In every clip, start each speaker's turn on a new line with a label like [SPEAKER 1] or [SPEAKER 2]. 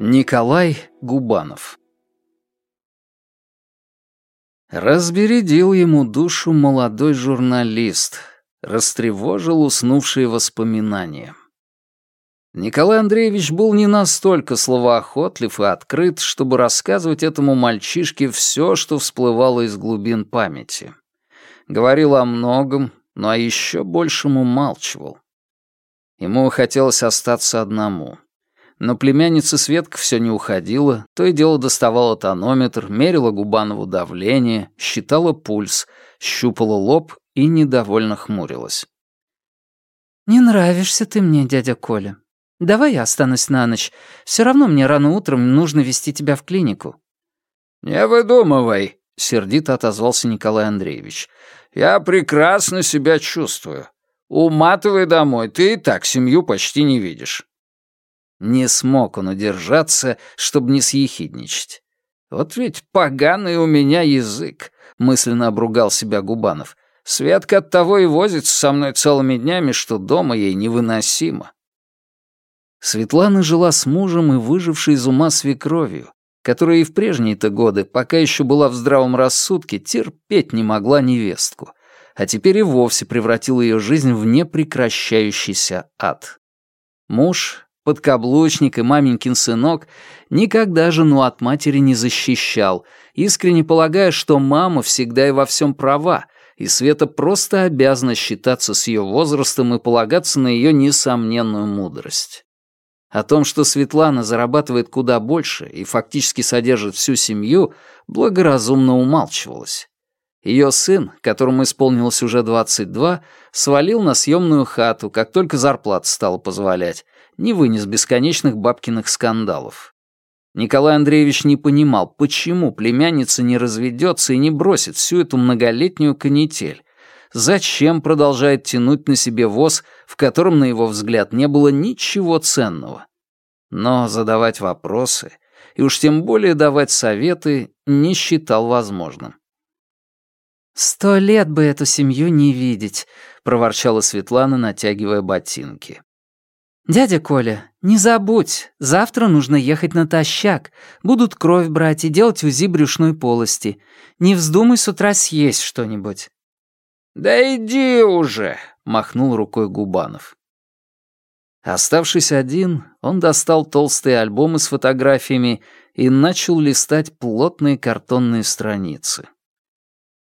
[SPEAKER 1] Николай Губанов Разбередил ему душу молодой журналист, растревожил уснувшие воспоминания. Николай Андреевич был не настолько словоохотлив и открыт, чтобы рассказывать этому мальчишке все, что всплывало из глубин памяти. Говорил о многом, но о еще большем умалчивал. Ему хотелось остаться одному. Но племянница Светка все не уходила, то и дело доставала тонометр, мерила Губанову давление, считала пульс, щупала лоб и недовольно хмурилась.
[SPEAKER 2] «Не нравишься ты мне, дядя Коля. Давай я останусь на ночь. Все равно мне рано утром нужно вести тебя в клинику».
[SPEAKER 1] «Не выдумывай», — сердито отозвался Николай Андреевич. «Я прекрасно себя чувствую. Уматывай домой, ты и так семью почти не видишь». Не смог он удержаться, чтобы не съехидничать. «Вот ведь поганый у меня язык», — мысленно обругал себя Губанов. «Светка оттого и возится со мной целыми днями, что дома ей невыносимо». Светлана жила с мужем и выжившей из ума свекровью, которая и в прежние-то годы, пока еще была в здравом рассудке, терпеть не могла невестку, а теперь и вовсе превратила ее жизнь в непрекращающийся ад. Муж, подкаблучник и маменькин сынок никогда жену от матери не защищал, искренне полагая, что мама всегда и во всем права, и Света просто обязана считаться с ее возрастом и полагаться на ее несомненную мудрость. О том, что Светлана зарабатывает куда больше и фактически содержит всю семью, благоразумно умалчивалась. Ее сын, которому исполнилось уже 22, свалил на съемную хату, как только зарплата стала позволять, не вынес бесконечных бабкиных скандалов. Николай Андреевич не понимал, почему племянница не разведется и не бросит всю эту многолетнюю канитель, зачем продолжает тянуть на себе воз, в котором, на его взгляд, не было ничего ценного. Но задавать вопросы, и уж тем более давать советы, не считал возможным.
[SPEAKER 2] «Сто лет бы эту семью не видеть», — проворчала Светлана, натягивая ботинки. «Дядя Коля, не забудь, завтра нужно ехать натощак. Будут кровь брать и делать УЗИ брюшной полости. Не вздумай с утра съесть что-нибудь».
[SPEAKER 1] «Да иди уже!» — махнул рукой Губанов.
[SPEAKER 2] Оставшись один, он достал толстые альбомы с фотографиями и начал листать плотные картонные страницы.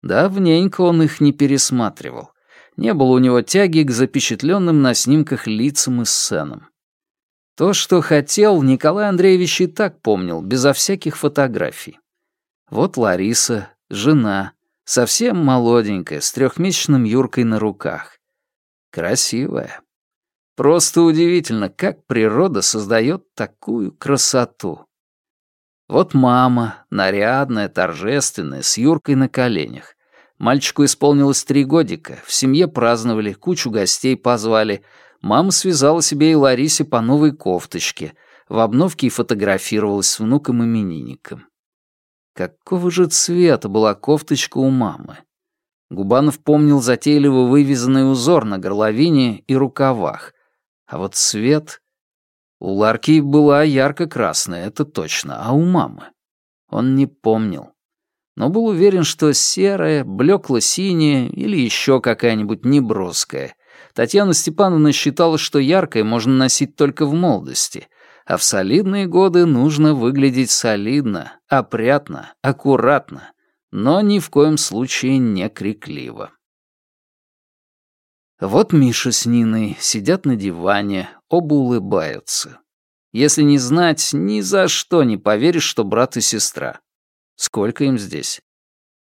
[SPEAKER 2] Давненько он их не пересматривал. Не было у него тяги к запечатленным на снимках лицам и сценам. То, что хотел, Николай Андреевич и так помнил, безо всяких фотографий. Вот Лариса, жена, Совсем молоденькая, с трехмесячным Юркой на руках. Красивая. Просто удивительно, как природа создает такую красоту. Вот мама, нарядная, торжественная, с Юркой на коленях. Мальчику исполнилось три годика, в семье праздновали, кучу гостей позвали. Мама связала себе и Ларисе по новой кофточке, в обновке и фотографировалась с внуком-именинником. Какого же цвета была кофточка у мамы? Губанов помнил затейливо вывязанный узор на горловине и рукавах. А вот цвет... У Ларки была ярко-красная, это точно, а у мамы? Он не помнил. Но был уверен, что серая, блекло-синяя или еще какая-нибудь неброская. Татьяна Степановна считала, что яркое можно носить только в молодости, а в солидные годы нужно выглядеть солидно, опрятно, аккуратно, но ни в коем случае не крикливо. Вот Миша с Ниной сидят на диване, оба улыбаются. Если не знать, ни за что не поверишь, что брат и сестра. Сколько им здесь?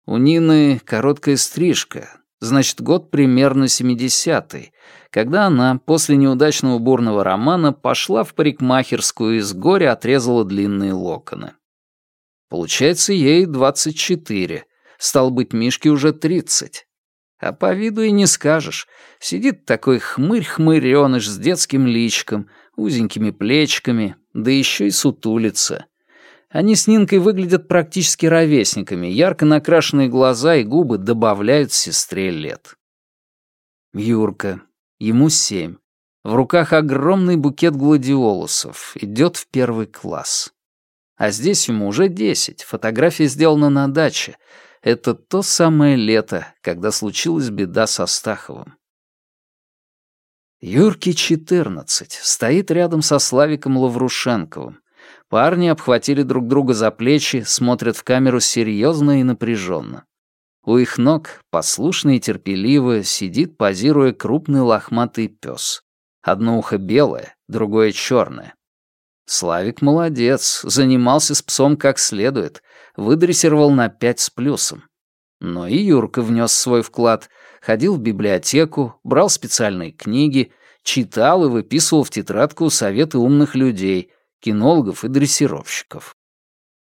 [SPEAKER 2] У Нины короткая стрижка, значит, год примерно семидесятый, когда она после неудачного бурного романа пошла в парикмахерскую и с горя отрезала длинные локоны. Получается, ей 24, стал быть, Мишке уже 30. А по виду и не скажешь. Сидит такой хмырь-хмырёныш с детским личком, узенькими плечиками, да еще и сутулится. Они с Нинкой выглядят практически ровесниками, ярко накрашенные глаза и губы добавляют сестре лет. Юрка, Ему семь. В руках огромный букет гладиолусов. Идет в первый класс. А здесь ему уже десять, фотография сделана на даче. Это то самое лето, когда случилась беда со Стаховым. Юрке 14, стоит рядом со Славиком Лаврушенковым. Парни обхватили друг друга за плечи, смотрят в камеру серьезно и напряженно. У их ног, послушно и терпеливо, сидит, позируя крупный лохматый пес. Одно ухо белое, другое черное. Славик молодец, занимался с псом как следует, выдрессировал на пять с плюсом. Но и Юрка внес свой вклад, ходил в библиотеку, брал специальные книги, читал и выписывал в тетрадку советы умных людей, кинологов и дрессировщиков.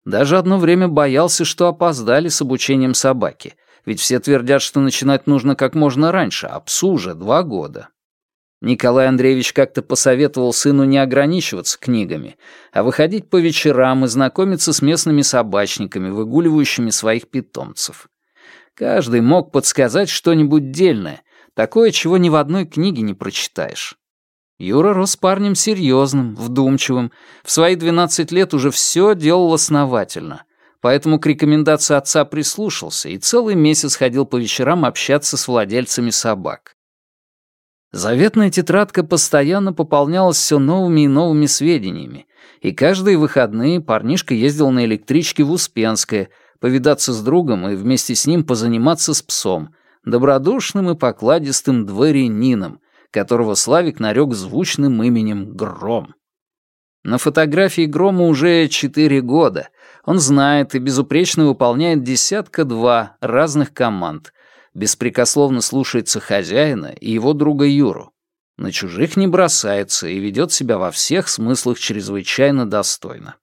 [SPEAKER 2] Даже одно время боялся, что опоздали с обучением собаки, ведь все твердят, что начинать нужно как можно раньше, а псу уже два года. Николай Андреевич как-то посоветовал сыну не ограничиваться книгами, а выходить по вечерам и знакомиться с местными собачниками, выгуливающими своих питомцев. Каждый мог подсказать что-нибудь дельное, такое, чего ни в одной книге не прочитаешь. Юра рос парнем серьезным, вдумчивым, в свои 12 лет уже все делал основательно, поэтому к рекомендации отца прислушался и целый месяц ходил по вечерам общаться с владельцами собак. Заветная тетрадка постоянно пополнялась все новыми и новыми сведениями, и каждые выходные парнишка ездил на электричке в Успенское, повидаться с другом и вместе с ним позаниматься с псом, добродушным и покладистым дворянином, которого Славик нарек звучным именем Гром. На фотографии Грома уже четыре года. Он знает и безупречно выполняет десятка-два разных команд. Беспрекословно слушается хозяина и его друга Юру. На чужих не бросается и ведет себя во всех смыслах чрезвычайно достойно.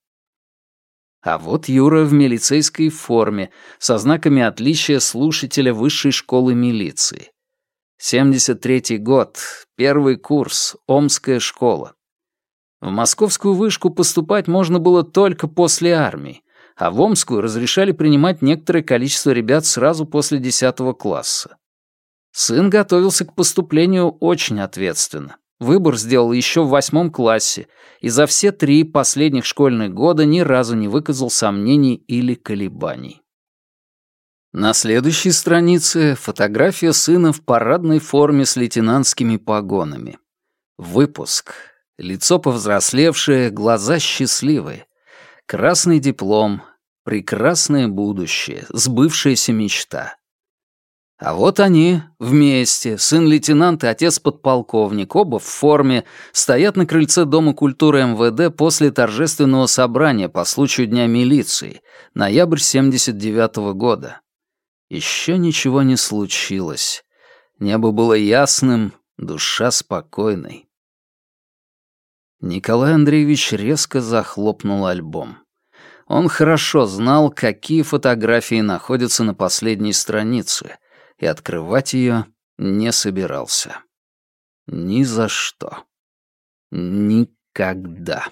[SPEAKER 2] А вот Юра в милицейской форме, со знаками отличия слушателя высшей школы милиции. 73-й год, первый курс, Омская школа. В московскую вышку поступать можно было только после армии, а в Омскую разрешали принимать некоторое количество ребят сразу после 10 класса. Сын готовился к поступлению очень ответственно. Выбор сделал еще в восьмом классе, и за все три последних школьных года ни разу не выказал сомнений или колебаний. На следующей странице фотография сына в парадной форме с лейтенантскими погонами. Выпуск. Лицо повзрослевшее, глаза счастливые. Красный диплом, прекрасное будущее, сбывшаяся мечта. А вот они, вместе, сын лейтенанта и отец подполковник, оба в форме, стоят на крыльце Дома культуры МВД после торжественного собрания по случаю Дня милиции, ноябрь 79 -го года. Еще ничего не случилось. Небо было ясным, душа спокойной. Николай Андреевич резко захлопнул альбом. Он хорошо знал, какие фотографии находятся на последней странице, и открывать ее не собирался. Ни за что. Никогда.